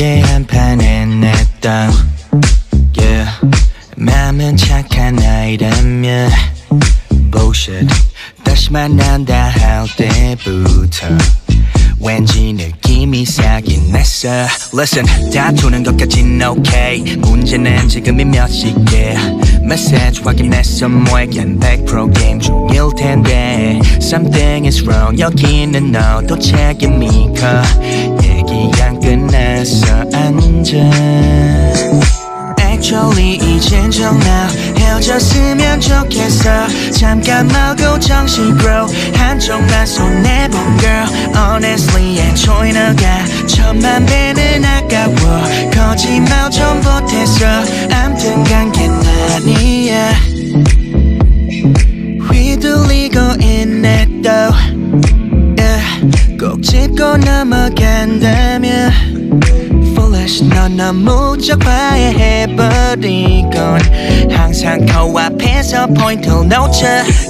함께 한판 냈던. yeah. 맘은 착한 아이라면 Bullshit 다시 만난다 할 때부터 왠지 느낌이 싸긴 했어 Listen 다투는 것까진 okay 문제는 지금이 몇 시게 Message 확인했어 뭐에겐 100% 게임 중일 텐데 Something is wrong 여기는 너도 책임이 커 만나서 앉아 Actually 이젠 정말 헤어졌으면 좋겠어 잠깐 말고 정식으로 한쪽만 손해본 girl Honestly 애초에 너가 천만 배는 아까워 거짓말 좀 못했어 암튼간 걘 아니야 휘둘리고 있네 또 yeah. 꼭 짚고 넘어간다면 넌나 무척 과해해버리건 항상 코앞에서 포인트를 놓쳐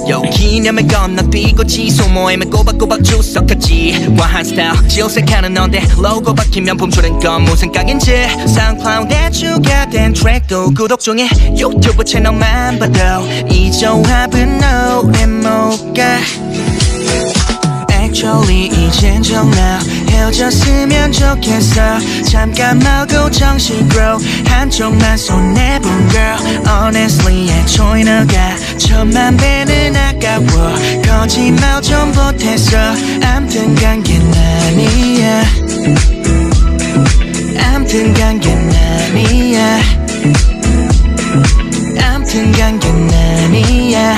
요 기념을 건너뛰고 지소 모임에 꼬박꼬박 주석했지 와한 스타일 질색하는 너데 로고 박히면 봄추는 건 무슨 깡인지 사운클라우드에 추가된 트랙도 구독 중에 유튜브 채널만 봐도 이 조합은 너의 뭐가 Actually 이젠 정말 헤어졌으면 좋겠어 잠깐 말고 정식으로 한쪽만 손해본 girl Honestly 애초에어가 천만 배는 아까워 거짓말 좀 보태서 암튼 간겐 아니야 암튼 간게 아니야 암튼 간겐 아니야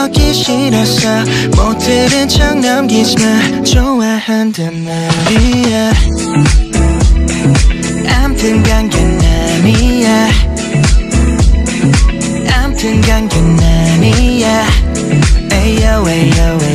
여기 싫었어 못 들은 척 넘기지만 좋아한단 말이야 암튼 간게 아니야 암튼 간게 아니야 에이요 에이요 에이